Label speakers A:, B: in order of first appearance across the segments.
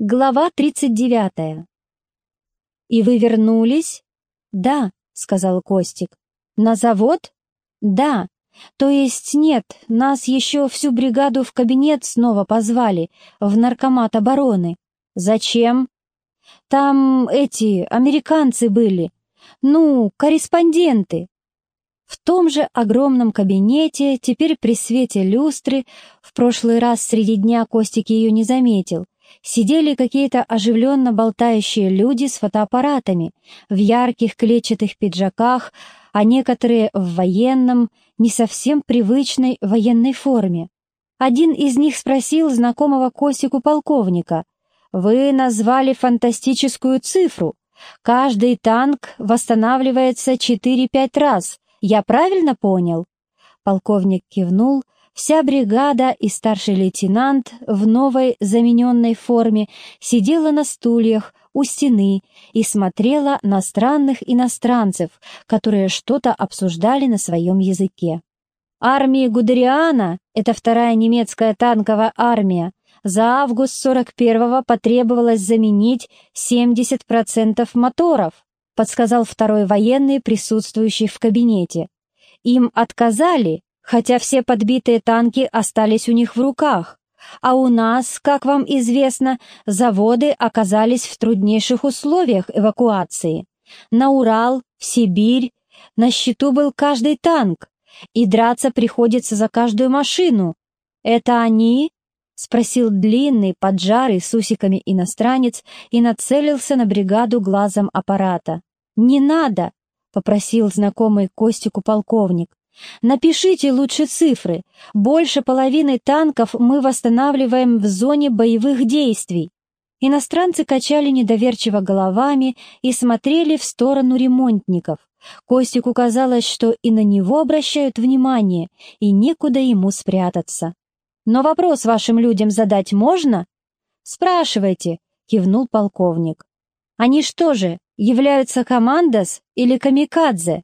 A: Глава 39. «И вы вернулись?» «Да», — сказал Костик. «На завод?» «Да. То есть нет, нас еще всю бригаду в кабинет снова позвали, в наркомат обороны. Зачем?» «Там эти, американцы были. Ну, корреспонденты». В том же огромном кабинете, теперь при свете люстры, в прошлый раз среди дня Костик ее не заметил, сидели какие-то оживленно болтающие люди с фотоаппаратами, в ярких клетчатых пиджаках, а некоторые в военном, не совсем привычной военной форме. Один из них спросил знакомого Костику полковника, «Вы назвали фантастическую цифру. Каждый танк восстанавливается 4-5 раз. Я правильно понял?» Полковник кивнул, Вся бригада и старший лейтенант в новой замененной форме сидела на стульях у стены и смотрела на странных иностранцев, которые что-то обсуждали на своем языке. Армии Гудериана, это вторая немецкая танковая армия, за август 41-го потребовалось заменить 70% моторов, подсказал второй военный, присутствующий в кабинете. Им отказали, хотя все подбитые танки остались у них в руках, а у нас, как вам известно, заводы оказались в труднейших условиях эвакуации. На Урал, в Сибирь, на счету был каждый танк, и драться приходится за каждую машину. Это они? — спросил длинный, поджарый, с усиками иностранец и нацелился на бригаду глазом аппарата. «Не надо!» — попросил знакомый Костику полковник. Напишите лучше цифры. Больше половины танков мы восстанавливаем в зоне боевых действий. Иностранцы качали недоверчиво головами и смотрели в сторону ремонтников. Костику казалось, что и на него обращают внимание, и некуда ему спрятаться. «Но вопрос вашим людям задать можно?» «Спрашивайте», — кивнул полковник. «Они что же, являются командос или камикадзе?»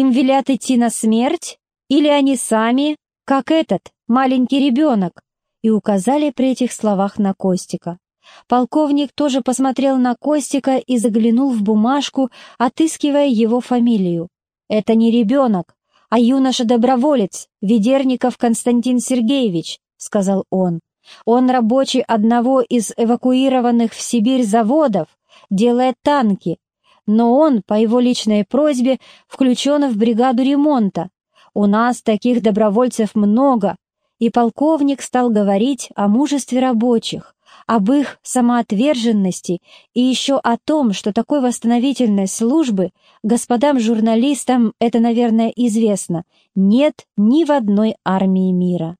A: Им велят идти на смерть? Или они сами, как этот, маленький ребенок?» И указали при этих словах на Костика. Полковник тоже посмотрел на Костика и заглянул в бумажку, отыскивая его фамилию. «Это не ребенок, а юноша-доброволец, Ведерников Константин Сергеевич», — сказал он. «Он рабочий одного из эвакуированных в Сибирь заводов, делает танки, но он, по его личной просьбе, включен в бригаду ремонта. У нас таких добровольцев много, и полковник стал говорить о мужестве рабочих, об их самоотверженности и еще о том, что такой восстановительной службы, господам журналистам это, наверное, известно, нет ни в одной армии мира.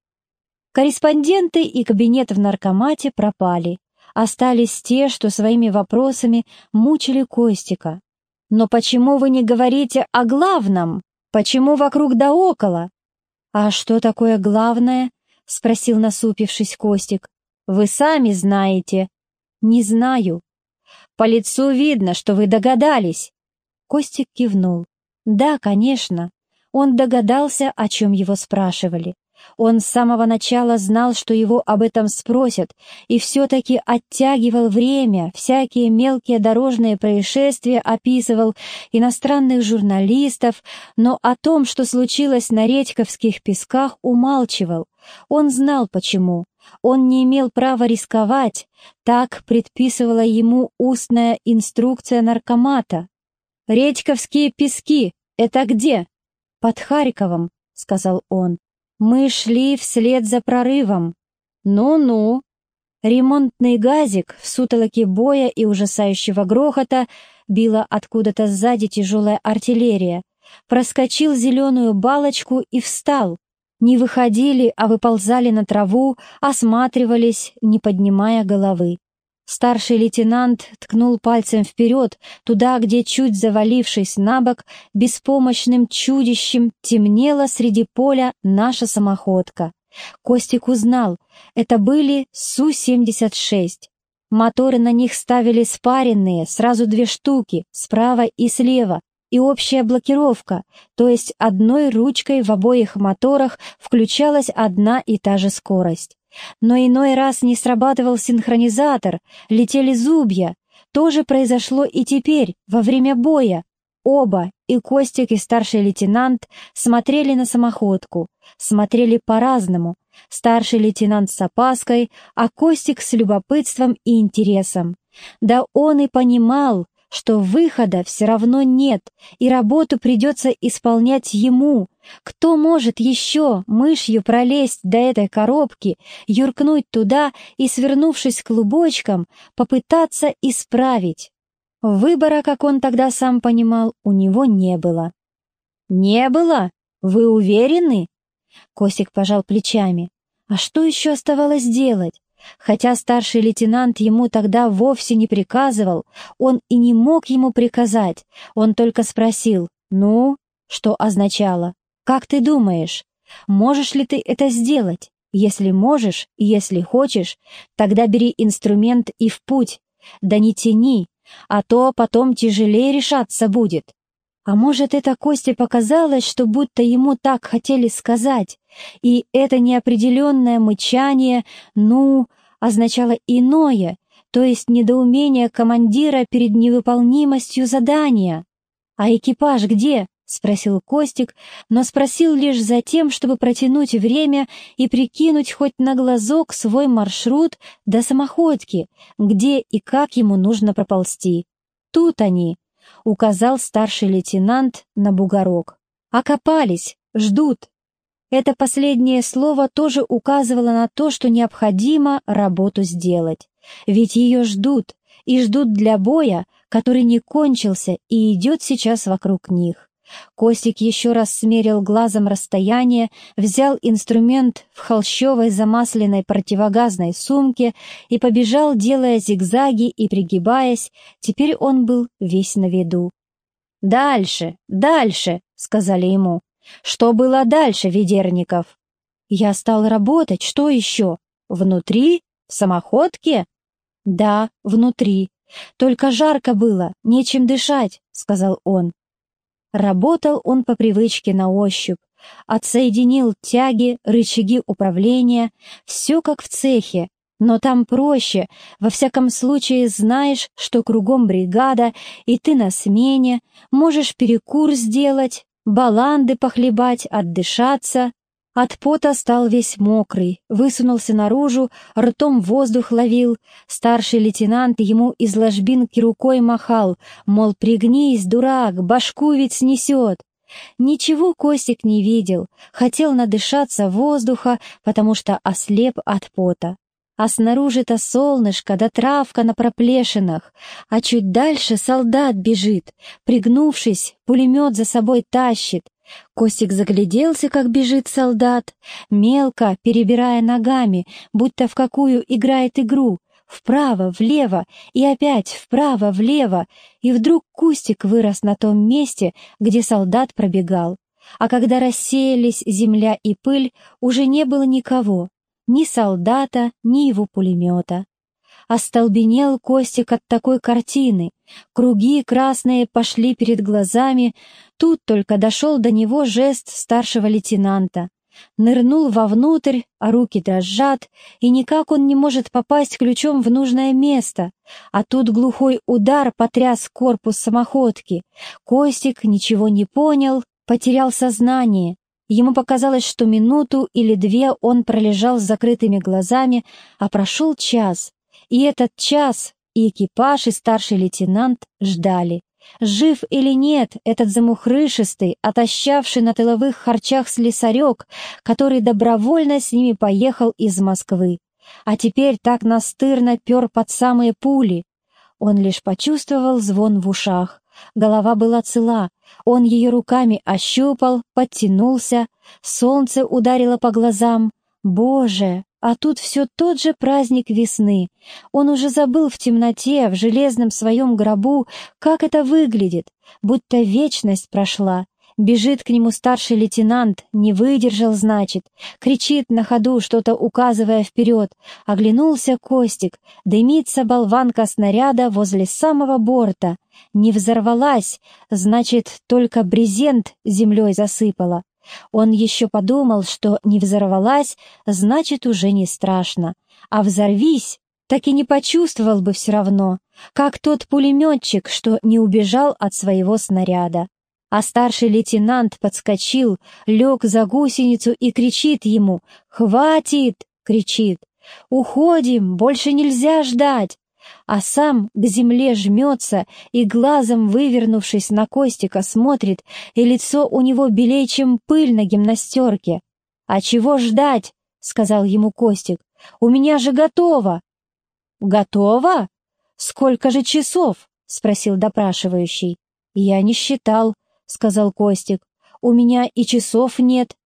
A: Корреспонденты и кабинет в наркомате пропали. Остались те, что своими вопросами мучили Костика. «Но почему вы не говорите о главном? Почему вокруг да около?» «А что такое главное?» — спросил насупившись Костик. «Вы сами знаете». «Не знаю». «По лицу видно, что вы догадались». Костик кивнул. «Да, конечно». Он догадался, о чем его спрашивали. Он с самого начала знал, что его об этом спросят, и все-таки оттягивал время, всякие мелкие дорожные происшествия описывал, иностранных журналистов, но о том, что случилось на Редьковских песках, умалчивал. Он знал почему. Он не имел права рисковать, так предписывала ему устная инструкция наркомата. «Редьковские пески — это где?» «Под Харьковом», — сказал он. Мы шли вслед за прорывом. Ну-ну. Ремонтный газик в сутолоке боя и ужасающего грохота била откуда-то сзади тяжелая артиллерия. Проскочил зеленую балочку и встал. Не выходили, а выползали на траву, осматривались, не поднимая головы. Старший лейтенант ткнул пальцем вперед, туда, где, чуть завалившись на бок, беспомощным чудищем темнела среди поля наша самоходка. Костик узнал, это были Су-76. Моторы на них ставили спаренные, сразу две штуки, справа и слева, и общая блокировка, то есть одной ручкой в обоих моторах включалась одна и та же скорость. Но иной раз не срабатывал синхронизатор, летели зубья. То же произошло и теперь, во время боя. Оба, и Костик, и старший лейтенант, смотрели на самоходку. Смотрели по-разному. Старший лейтенант с опаской, а Костик с любопытством и интересом. Да он и понимал, что выхода все равно нет, и работу придется исполнять ему. Кто может еще мышью пролезть до этой коробки, юркнуть туда и, свернувшись клубочком, попытаться исправить? Выбора, как он тогда сам понимал, у него не было. «Не было? Вы уверены?» Косик пожал плечами. А что еще оставалось делать? Хотя старший лейтенант ему тогда вовсе не приказывал, он и не мог ему приказать, он только спросил «Ну?» что означало «Как ты думаешь, можешь ли ты это сделать? Если можешь если хочешь, тогда бери инструмент и в путь, да не тяни, а то потом тяжелее решаться будет». А может, это Косте показалось, что будто ему так хотели сказать, и это неопределенное мычание «ну» означало иное, то есть недоумение командира перед невыполнимостью задания. «А экипаж где?» — спросил Костик, но спросил лишь за тем, чтобы протянуть время и прикинуть хоть на глазок свой маршрут до самоходки, где и как ему нужно проползти. «Тут они», — указал старший лейтенант на бугорок. «Окопались, ждут». Это последнее слово тоже указывало на то, что необходимо работу сделать. Ведь ее ждут, и ждут для боя, который не кончился и идет сейчас вокруг них. Костик еще раз смерил глазом расстояние, взял инструмент в холщовой замасленной противогазной сумке и побежал, делая зигзаги и пригибаясь, теперь он был весь на виду. «Дальше, дальше!» — сказали ему. «Что было дальше, Ведерников?» «Я стал работать, что еще? Внутри? В самоходке?» «Да, внутри. Только жарко было, нечем дышать», — сказал он. Работал он по привычке на ощупь, отсоединил тяги, рычаги управления, все как в цехе, но там проще, во всяком случае знаешь, что кругом бригада, и ты на смене, можешь перекур сделать, баланды похлебать, отдышаться, от пота стал весь мокрый, высунулся наружу, ртом воздух ловил. Старший лейтенант ему из ложбинки рукой махал, мол, пригнись, дурак, башку ведь снесет. Ничего Костик не видел, хотел надышаться воздуха, потому что ослеп от пота. А снаружи-то солнышко да травка на проплешинах, а чуть дальше солдат бежит, пригнувшись, пулемет за собой тащит, Костик загляделся, как бежит солдат, мелко, перебирая ногами, будто в какую играет игру, вправо, влево и опять вправо, влево, и вдруг кустик вырос на том месте, где солдат пробегал. А когда рассеялись земля и пыль, уже не было никого, ни солдата, ни его пулемета. Остолбенел Костик от такой картины. Круги красные пошли перед глазами. Тут только дошел до него жест старшего лейтенанта. Нырнул вовнутрь, а руки дрожат, и никак он не может попасть ключом в нужное место. А тут глухой удар потряс корпус самоходки. Костик ничего не понял, потерял сознание. Ему показалось, что минуту или две он пролежал с закрытыми глазами, а прошел час. И этот час и экипаж, и старший лейтенант ждали. Жив или нет этот замухрышистый, отощавший на тыловых харчах слесарек, который добровольно с ними поехал из Москвы, а теперь так настырно пер под самые пули. Он лишь почувствовал звон в ушах. Голова была цела, он ее руками ощупал, подтянулся, солнце ударило по глазам. Боже, а тут все тот же праздник весны. Он уже забыл в темноте, в железном своем гробу, как это выглядит, будто вечность прошла. Бежит к нему старший лейтенант, не выдержал, значит, кричит на ходу, что-то указывая вперед. Оглянулся Костик, дымится болванка снаряда возле самого борта. Не взорвалась, значит, только брезент землей засыпала. Он еще подумал, что не взорвалась, значит, уже не страшно. А взорвись, так и не почувствовал бы все равно, как тот пулеметчик, что не убежал от своего снаряда. А старший лейтенант подскочил, лег за гусеницу и кричит ему «Хватит!» — кричит. «Уходим! Больше нельзя ждать!» А сам к земле жмется и, глазом вывернувшись на Костика, смотрит, и лицо у него белее, чем пыль на гимнастерке. «А чего ждать?» — сказал ему Костик. «У меня же готово!» «Готово? Сколько же часов?» — спросил допрашивающий. «Я не считал», — сказал Костик. «У меня и часов нет.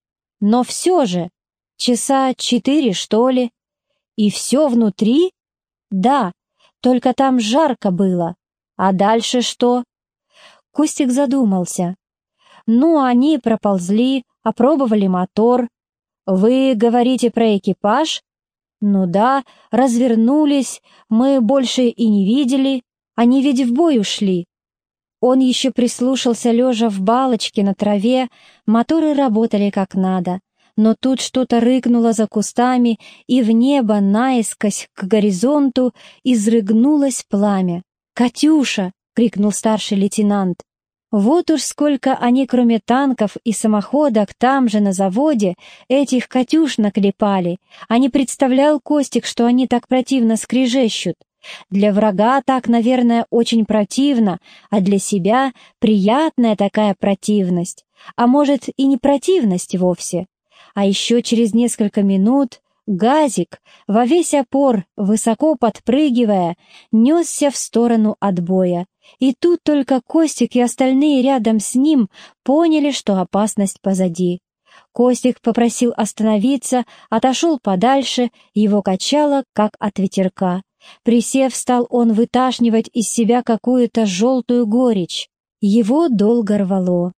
A: Но все же, часа четыре, что ли?» «И все внутри?» «Да, только там жарко было. А дальше что? Костик задумался. Ну, они проползли, опробовали мотор. Вы говорите про экипаж? Ну да, развернулись, мы больше и не видели. Они ведь в бой ушли. Он еще прислушался, лежа в балочке на траве, моторы работали как надо но тут что-то рыкнуло за кустами, и в небо наискось к горизонту изрыгнулось пламя. «Катюша!» — крикнул старший лейтенант. Вот уж сколько они, кроме танков и самоходок, там же на заводе, этих «Катюш» наклепали, а не представлял Костик, что они так противно скрежещут. Для врага так, наверное, очень противно, а для себя приятная такая противность. А может и не противность вовсе. А еще через несколько минут газик, во весь опор, высоко подпрыгивая, несся в сторону отбоя. И тут только Костик и остальные рядом с ним поняли, что опасность позади. Костик попросил остановиться, отошел подальше, его качало, как от ветерка. Присев, стал он выташнивать из себя какую-то желтую горечь. Его долго рвало.